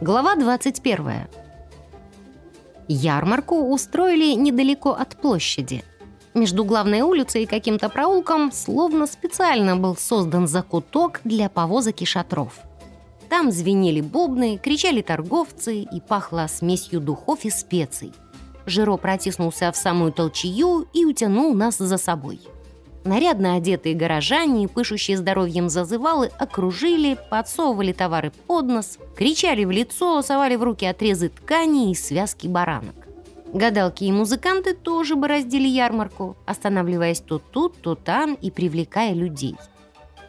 Глава 21. Ярмарку устроили недалеко от площади. Между главной улицей и каким-то проулком словно специально был создан закуток для повозок и шатров. Там звенели бубны, кричали торговцы и пахло смесью духов и специй. Жиро протиснулся в самую толчью и утянул нас за собой. Нарядно одетые горожане, пышущие здоровьем зазывалы, окружили, подсовывали товары под нос, кричали в лицо, совали в руки отрезы ткани и связки баранок. Гадалки и музыканты тоже бороздили ярмарку, останавливаясь то тут, то там и привлекая людей.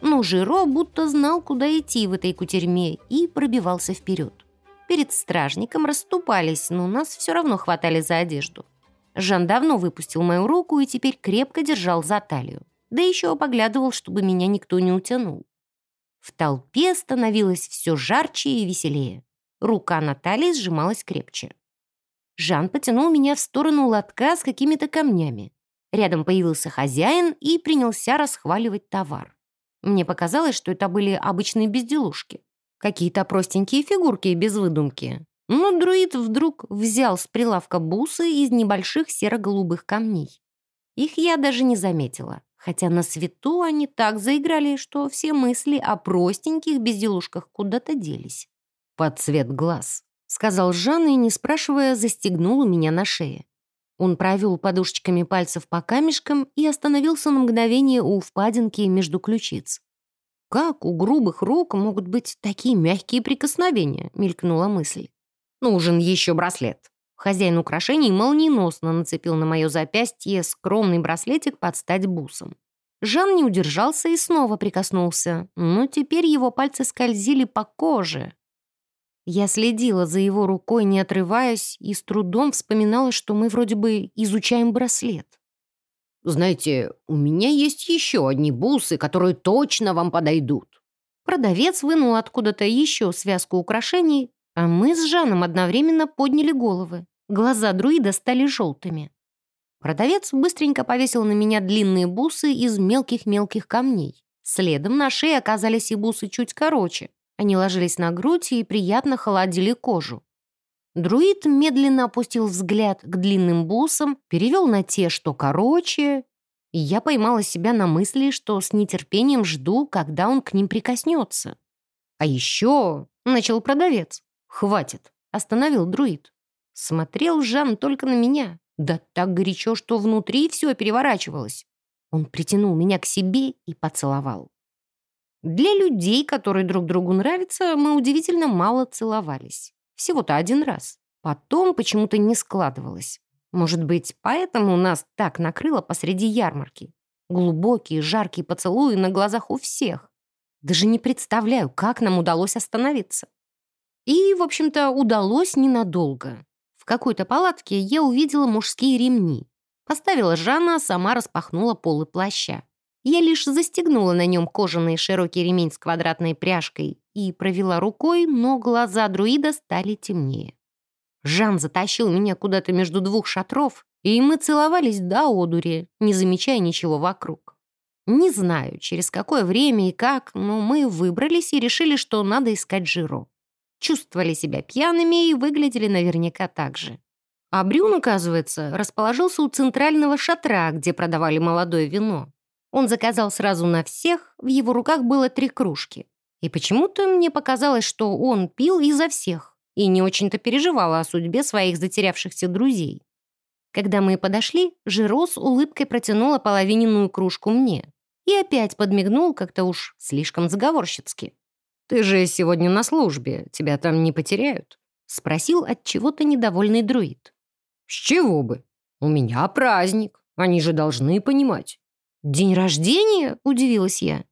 Но Жиро будто знал, куда идти в этой кутерьме и пробивался вперед. Перед стражником расступались, но нас все равно хватали за одежду. Жан давно выпустил мою руку и теперь крепко держал за талию да еще поглядывал, чтобы меня никто не утянул. В толпе становилось все жарче и веселее. Рука Натальи сжималась крепче. Жан потянул меня в сторону лотка с какими-то камнями. Рядом появился хозяин и принялся расхваливать товар. Мне показалось, что это были обычные безделушки. Какие-то простенькие фигурки без выдумки. Но друид вдруг взял с прилавка бусы из небольших серо-голубых камней. Их я даже не заметила хотя на свету они так заиграли, что все мысли о простеньких безделушках куда-то делись. «Под цвет глаз», — сказал Жан и, не спрашивая, застегнул у меня на шее. Он провел подушечками пальцев по камешкам и остановился на мгновение у впадинки между ключиц. «Как у грубых рук могут быть такие мягкие прикосновения?» — мелькнула мысль. «Нужен еще браслет». Хозяин украшений молниеносно нацепил на мое запястье скромный браслетик под стать бусом. Жан не удержался и снова прикоснулся, но теперь его пальцы скользили по коже. Я следила за его рукой, не отрываясь, и с трудом вспоминала, что мы вроде бы изучаем браслет. «Знаете, у меня есть еще одни бусы, которые точно вам подойдут». Продавец вынул откуда-то еще связку украшений, а мы с Жаном одновременно подняли головы. Глаза друида стали желтыми. Продавец быстренько повесил на меня длинные бусы из мелких-мелких камней. Следом на шее оказались и бусы чуть короче. Они ложились на грудь и приятно холодили кожу. Друид медленно опустил взгляд к длинным бусам, перевел на те, что короче, и я поймала себя на мысли, что с нетерпением жду, когда он к ним прикоснется. «А еще...» — начал продавец. «Хватит», — остановил друид. Смотрел Жан только на меня. Да так горячо, что внутри все переворачивалось. Он притянул меня к себе и поцеловал. Для людей, которые друг другу нравятся, мы удивительно мало целовались. Всего-то один раз. Потом почему-то не складывалось. Может быть, поэтому нас так накрыло посреди ярмарки. Глубокие, жаркие поцелуи на глазах у всех. Даже не представляю, как нам удалось остановиться. И, в общем-то, удалось ненадолго какой-то палатке я увидела мужские ремни. Поставила Жанна, сама распахнула полы плаща. Я лишь застегнула на нем кожаный широкий ремень с квадратной пряжкой и провела рукой, но глаза друида стали темнее. Жан затащил меня куда-то между двух шатров, и мы целовались до одури, не замечая ничего вокруг. Не знаю, через какое время и как, но мы выбрались и решили, что надо искать Жиро чувствовали себя пьяными и выглядели наверняка так же. А Брюн, оказывается, расположился у центрального шатра, где продавали молодое вино. Он заказал сразу на всех, в его руках было три кружки. И почему-то мне показалось, что он пил изо всех и не очень-то переживал о судьбе своих затерявшихся друзей. Когда мы подошли, Жиро с улыбкой протянула половиненную кружку мне и опять подмигнул как-то уж слишком заговорщицки. «Ты же сегодня на службе, тебя там не потеряют?» — спросил от чего-то недовольный друид. «С чего бы? У меня праздник, они же должны понимать». «День рождения?» — удивилась я.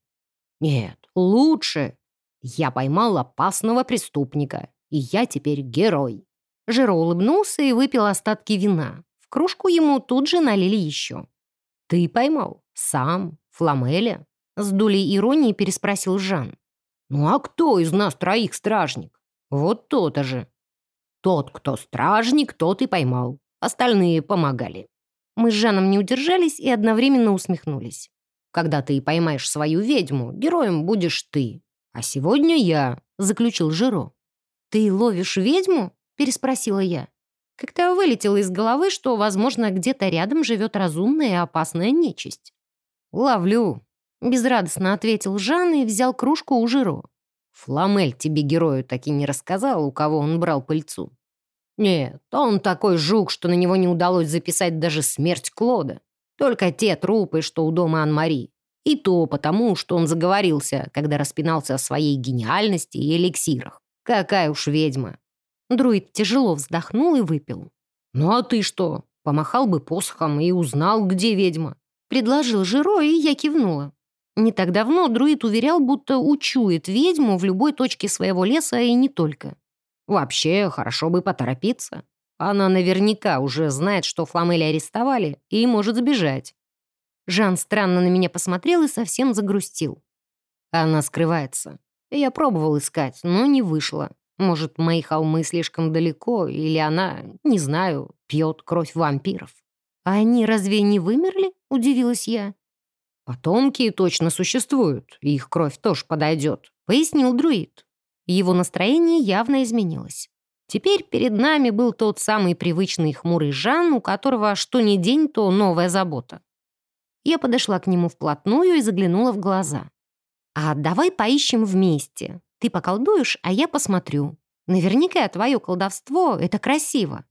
«Нет, лучше. Я поймал опасного преступника, и я теперь герой». Жиро улыбнулся и выпил остатки вина. В кружку ему тут же налили еще. «Ты поймал? Сам? Фламеля?» С долей иронии переспросил Жан. «Ну а кто из нас троих стражник?» «Вот то-то же». «Тот, кто стражник, тот и поймал. Остальные помогали». Мы с Жаном не удержались и одновременно усмехнулись. «Когда ты поймаешь свою ведьму, героем будешь ты. А сегодня я», — заключил Жиро. «Ты ловишь ведьму?» — переспросила я. Как-то вылетело из головы, что, возможно, где-то рядом живет разумная и опасная нечисть. «Ловлю», — безрадостно ответил Жан и взял кружку у Жиро. «Фламель тебе герою таки не рассказал, у кого он брал пыльцу». «Нет, он такой жук, что на него не удалось записать даже смерть Клода. Только те трупы, что у дома Ан-Мари. И то потому, что он заговорился, когда распинался о своей гениальности и эликсирах. Какая уж ведьма. Друид тяжело вздохнул и выпил. «Ну а ты что? Помахал бы посохом и узнал, где ведьма». Предложил Жиро, и я кивнула. Не так давно друид уверял, будто учует ведьму в любой точке своего леса и не только. Вообще, хорошо бы поторопиться. Она наверняка уже знает, что Фламели арестовали, и может сбежать. Жан странно на меня посмотрел и совсем загрустил. Она скрывается. Я пробовал искать, но не вышло. Может, мои холмы слишком далеко, или она, не знаю, пьет кровь вампиров. «А они разве не вымерли?» — удивилась я. «Потомки точно существуют, и их кровь тоже подойдет», — пояснил друид. Его настроение явно изменилось. Теперь перед нами был тот самый привычный хмурый Жан, у которого что ни день, то новая забота. Я подошла к нему вплотную и заглянула в глаза. «А давай поищем вместе. Ты поколдуешь, а я посмотрю. Наверняка твое колдовство — это красиво».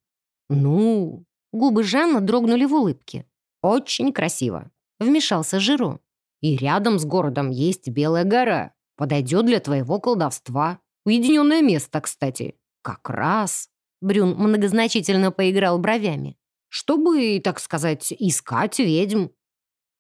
«Ну...» Губы Жанна дрогнули в улыбке. «Очень красиво», — вмешался Жиро. «И рядом с городом есть Белая гора. Подойдет для твоего колдовства. Уединенное место, кстати. Как раз...» Брюн многозначительно поиграл бровями. «Чтобы, так сказать, искать ведьм».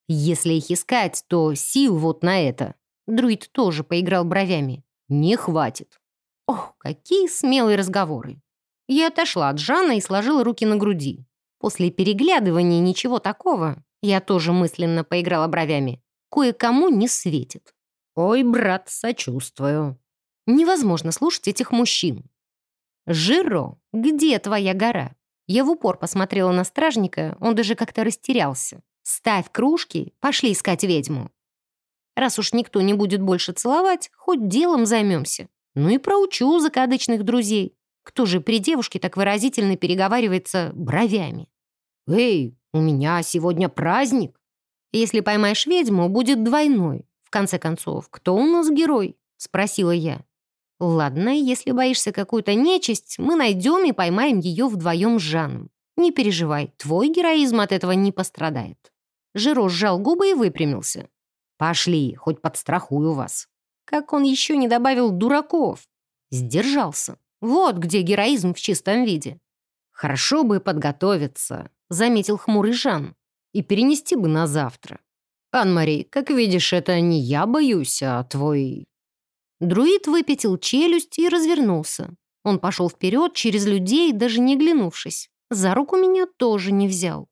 «Если их искать, то сил вот на это». Друид тоже поиграл бровями. «Не хватит». Ох, какие смелые разговоры. Я отошла от Жана и сложила руки на груди. После переглядывания ничего такого, я тоже мысленно поиграла бровями, кое-кому не светит. «Ой, брат, сочувствую». Невозможно слушать этих мужчин. «Жиро, где твоя гора?» Я в упор посмотрела на стражника, он даже как-то растерялся. «Ставь кружки, пошли искать ведьму». Раз уж никто не будет больше целовать, хоть делом займемся. Ну и проучу закадычных друзей. Кто же при девушке так выразительно переговаривается бровями? «Эй, у меня сегодня праздник!» «Если поймаешь ведьму, будет двойной. В конце концов, кто у нас герой?» — спросила я. «Ладно, если боишься какую-то нечисть, мы найдем и поймаем ее вдвоем с Жаном. Не переживай, твой героизм от этого не пострадает». Жиро сжал губы и выпрямился. «Пошли, хоть подстрахую вас». Как он еще не добавил дураков? Сдержался. Вот где героизм в чистом виде. «Хорошо бы подготовиться», — заметил хмурый Жан, «и перенести бы на завтра. Ан-Мари, как видишь, это не я боюсь, а твой...» Друид выпятил челюсть и развернулся. Он пошел вперед через людей, даже не глянувшись. За руку меня тоже не взял.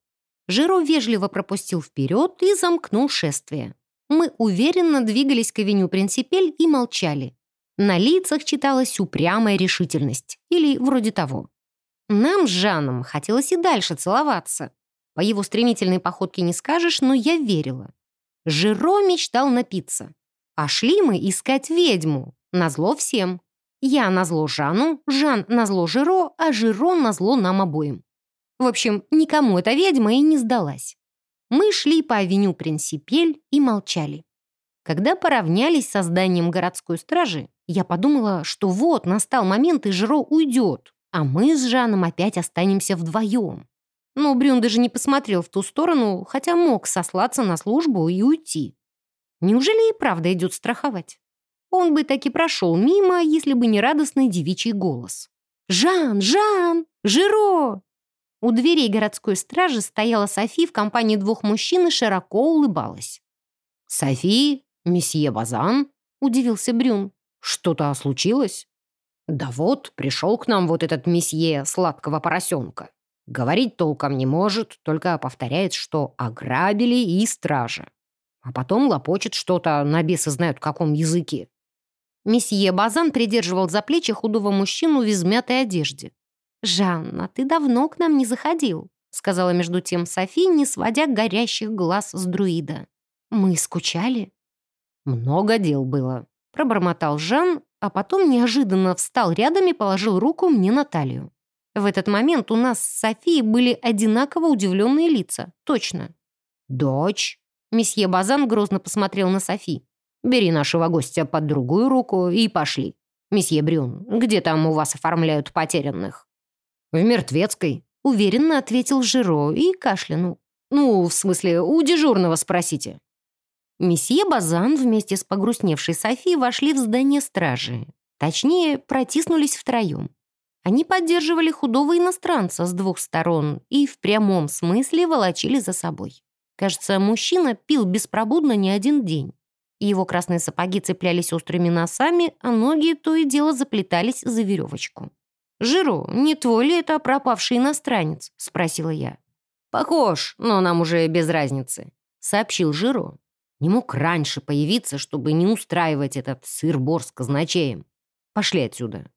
Жиро вежливо пропустил вперед и замкнул шествие. Мы уверенно двигались к авеню Принципель и молчали. На лицах читалась упрямая решительность. Или вроде того. Нам с Жаном хотелось и дальше целоваться. По его стремительной походке не скажешь, но я верила. Жиро мечтал напиться. А шли мы искать ведьму. Назло всем. Я назло Жану, Жан назло Жиро, а Жиро назло нам обоим. В общем, никому эта ведьма и не сдалась. Мы шли по авеню Принципель и молчали. Когда поравнялись с зданием городской стражи, я подумала, что вот настал момент, и Жиро уйдет, а мы с Жаном опять останемся вдвоем. Но Брюн даже не посмотрел в ту сторону, хотя мог сослаться на службу и уйти. Неужели и правда идет страховать? Он бы таки прошел мимо, если бы не радостный девичий голос. «Жан! Жан! Жиро!» У дверей городской стражи стояла Софи в компании двух мужчин и широко улыбалась. «Софи, месье Базан?» — удивился Брюн. «Что-то случилось?» «Да вот, пришел к нам вот этот месье сладкого поросенка. Говорить толком не может, только повторяет, что ограбили и стража. А потом лопочет что-то, на бесы знают каком языке». Месье Базан придерживал за плечи худого мужчину в измятой одежде. «Жанна, ты давно к нам не заходил», сказала между тем Софи, не сводя горящих глаз с друида. «Мы скучали?» «Много дел было», пробормотал Жан, а потом неожиданно встал рядом и положил руку мне на талию. В этот момент у нас с Софией были одинаково удивленные лица. Точно. «Дочь?» Месье Базан грозно посмотрел на Софи. «Бери нашего гостя под другую руку и пошли. Месье Брюн, где там у вас оформляют потерянных?» «В мертвецкой», — уверенно ответил Жиро и кашлянул. «Ну, в смысле, у дежурного спросите». Месье Базан вместе с погрустневшей Софи вошли в здание стражи. Точнее, протиснулись втроем. Они поддерживали худого иностранца с двух сторон и в прямом смысле волочили за собой. Кажется, мужчина пил беспробудно не один день. Его красные сапоги цеплялись острыми носами, а ноги то и дело заплетались за веревочку. «Жиро, не твой ли это пропавший иностранец?» — спросила я. «Похож, но нам уже без разницы», — сообщил Жиро. Не мог раньше появиться, чтобы не устраивать этот сыр-бор с казначеем. Пошли отсюда.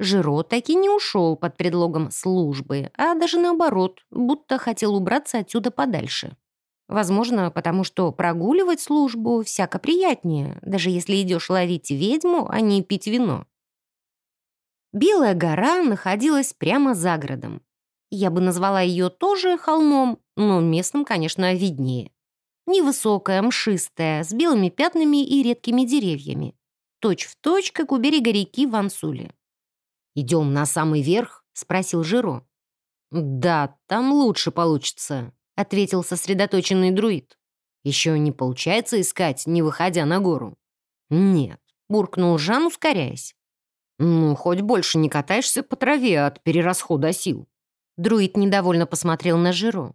Жиро таки не ушел под предлогом службы, а даже наоборот, будто хотел убраться отсюда подальше. Возможно, потому что прогуливать службу всяко приятнее, даже если идешь ловить ведьму, а не пить вино. Белая гора находилась прямо за городом. Я бы назвала ее тоже холмом, но местным, конечно, виднее. Невысокая, мшистая, с белыми пятнами и редкими деревьями. Точь в точь, как у берега реки Вансули. «Идем на самый верх?» — спросил Жиро. «Да, там лучше получится», — ответил сосредоточенный друид. «Еще не получается искать, не выходя на гору?» «Нет», — буркнул Жан, ускоряясь. «Ну, хоть больше не катаешься по траве от перерасхода сил». Друид недовольно посмотрел на Жиро.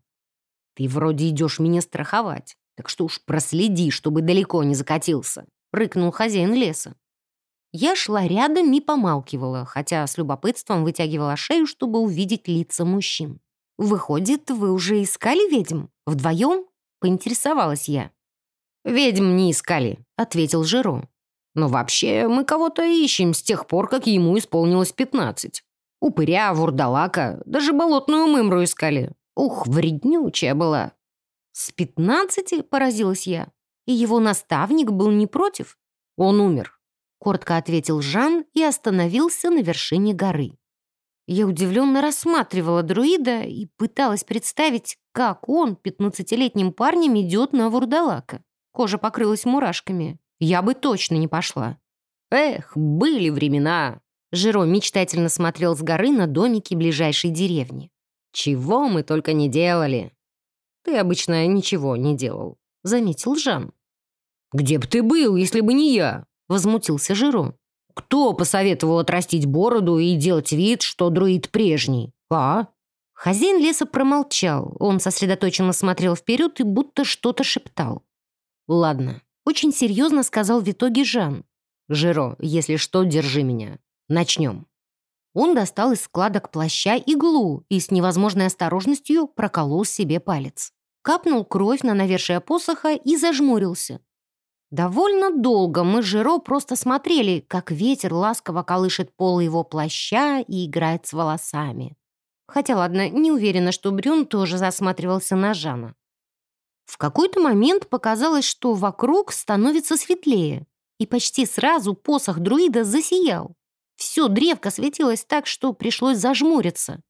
«Ты вроде идешь меня страховать. Так что уж проследи, чтобы далеко не закатился», — рыкнул хозяин леса. Я шла рядом и помалкивала, хотя с любопытством вытягивала шею, чтобы увидеть лица мужчин. «Выходит, вы уже искали ведьм? Вдвоем?» — поинтересовалась я. «Ведьм не искали», — ответил Жиро. «Но вообще мы кого-то ищем с тех пор, как ему исполнилось пятнадцать. Упыря, вурдалака, даже болотную мымру искали. Ух, вреднючая была. «С пятнадцати?» — поразилась я. «И его наставник был не против?» «Он умер», — коротко ответил Жан и остановился на вершине горы. Я удивленно рассматривала друида и пыталась представить, как он, пятнадцатилетним парнем, идет на вурдалака. Кожа покрылась мурашками. Я бы точно не пошла. «Эх, были времена!» Жиро мечтательно смотрел с горы на домики ближайшей деревни. «Чего мы только не делали!» «Ты обычно ничего не делал», — заметил Жан. «Где бы ты был, если бы не я?» — возмутился Жиро. «Кто посоветовал отрастить бороду и делать вид, что друид прежний? А?» Хозяин леса промолчал. Он сосредоточенно смотрел вперед и будто что-то шептал. «Ладно», — очень серьезно сказал в итоге Жан. «Жиро, если что, держи меня. Начнем». Он достал из складок плаща иглу и с невозможной осторожностью проколол себе палец. Капнул кровь на навершие посоха и зажмурился. Довольно долго мы с Жиро просто смотрели, как ветер ласково колышет пол его плаща и играет с волосами. Хотя, ладно, не уверена, что Брюн тоже засматривался на Жана. В какой-то момент показалось, что вокруг становится светлее, и почти сразу посох друида засиял. Все древко светилось так, что пришлось зажмуриться.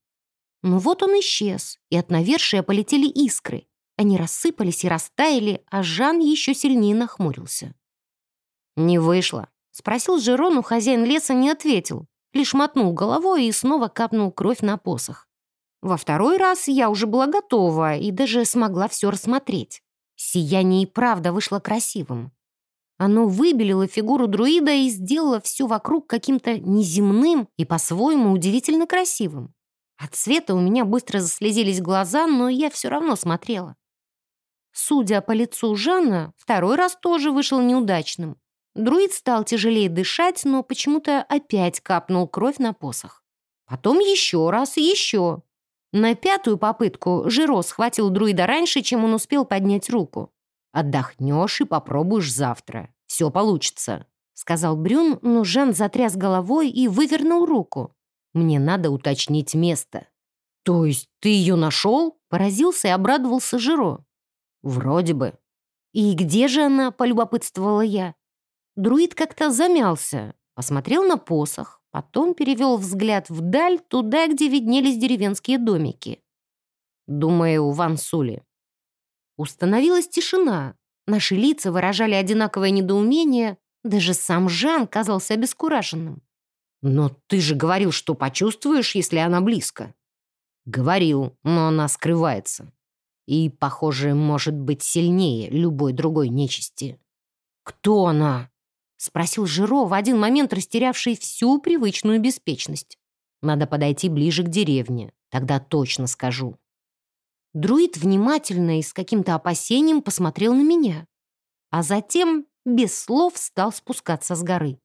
Но вот он исчез, и от навершия полетели искры. Они рассыпались и растаяли, а Жан еще сильнее нахмурился. «Не вышло», — спросил Жерон, но хозяин леса не ответил, лишь мотнул головой и снова капнул кровь на посох. Во второй раз я уже была готова и даже смогла все рассмотреть. Сияние и правда вышло красивым. Оно выбелило фигуру друида и сделало все вокруг каким-то неземным и по-своему удивительно красивым. От света у меня быстро заслезились глаза, но я все равно смотрела. Судя по лицу Жанна, второй раз тоже вышел неудачным. Друид стал тяжелее дышать, но почему-то опять капнул кровь на посох. Потом еще раз еще. На пятую попытку Жиро схватил друида раньше, чем он успел поднять руку. Отдохнешь и попробуешь завтра. Все получится», — сказал Брюн, но Жан затряс головой и вывернул руку. «Мне надо уточнить место». «То есть ты ее нашел?» — поразился и обрадовался Жиро. «Вроде бы». «И где же она?» — полюбопытствовала я. Друид как-то замялся, посмотрел на посох, потом перевел взгляд вдаль, туда, где виднелись деревенские домики. «Думаю, в Ансуле». Установилась тишина. Наши лица выражали одинаковое недоумение, даже сам Жан казался обескураженным. «Но ты же говорил, что почувствуешь, если она близко». «Говорил, но она скрывается. И, похоже, может быть сильнее любой другой нечисти». «Кто она?» — спросил Жиро, в один момент растерявший всю привычную беспечность. «Надо подойти ближе к деревне, тогда точно скажу». Друид внимательно и с каким-то опасением посмотрел на меня, а затем без слов стал спускаться с горы.